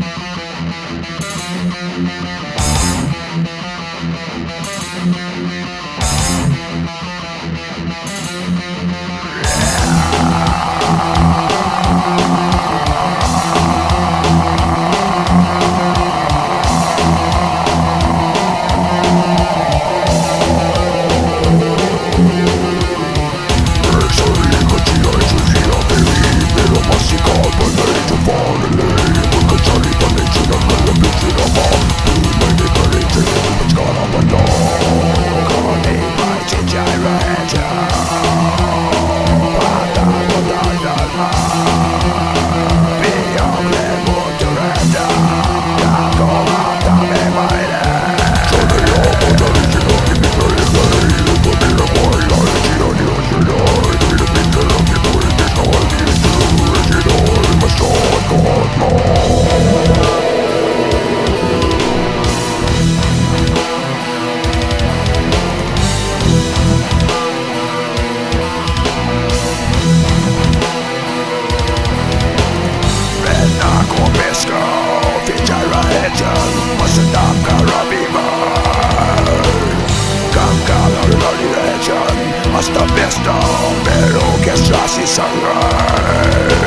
Thank hasta fiesta, pero que ya sí sangre.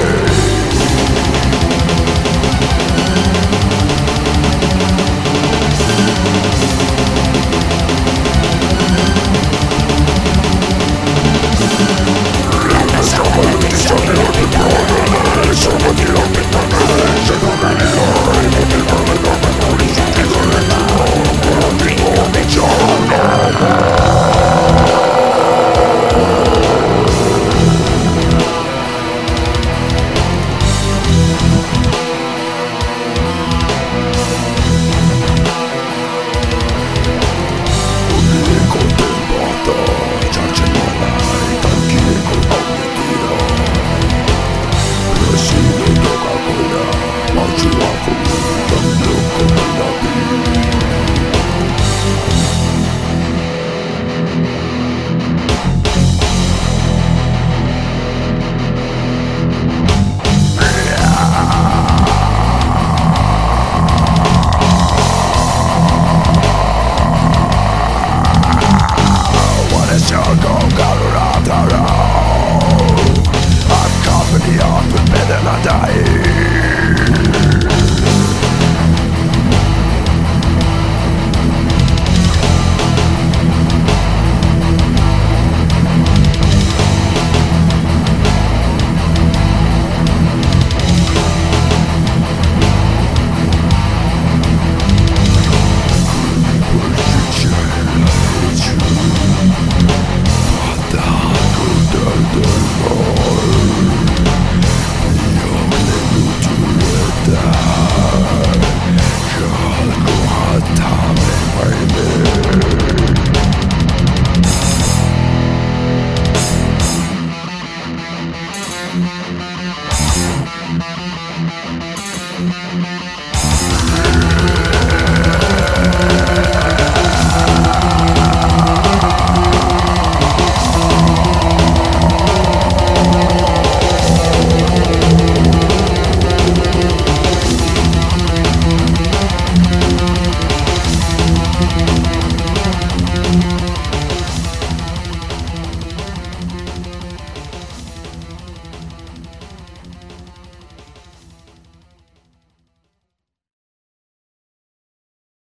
Tommy, baby.